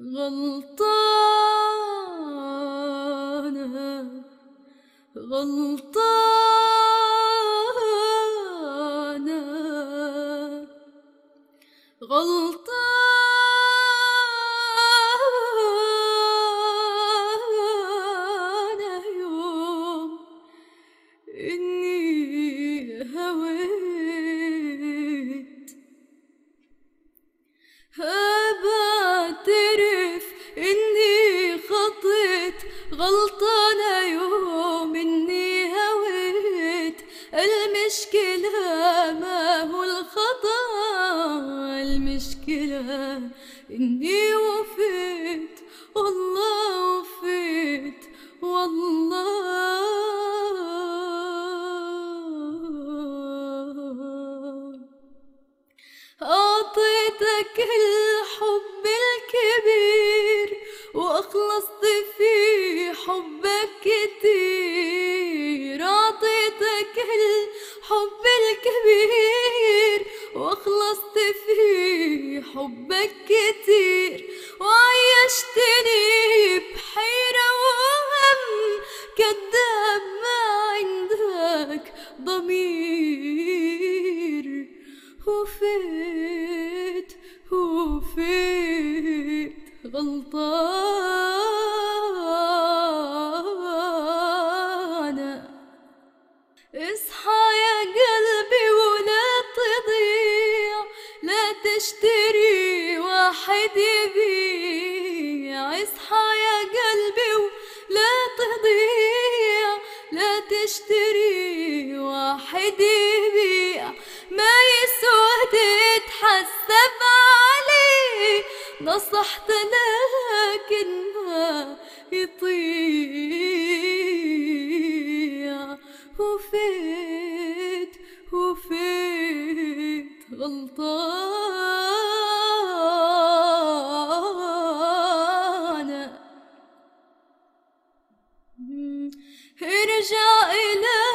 غلطانة غلطانة. غلطانة يوم إني هويت. غلطانة يوم إني هويت المشكلة ما هو الخطأ المشكلة إني وفيت والله وفيت والله. أعطيتك الحب الكبير وأخلصت في حبك كتير أعطيتك الحب الكبير وأخلصت في حبك كتير وعيشتني بحيرة وهم كداب ما عندك ضمير. وفيت وفيت غلطانة اصحى يا قلبي ولا تضيع لا تشتري واحد يبيع. اصحى يا قلبي ولا تضيع لا تشتري واحد يبيع. ما يسوى تتحسب عليه نصحت لكن ما يطيع غلطانة ارجع إلى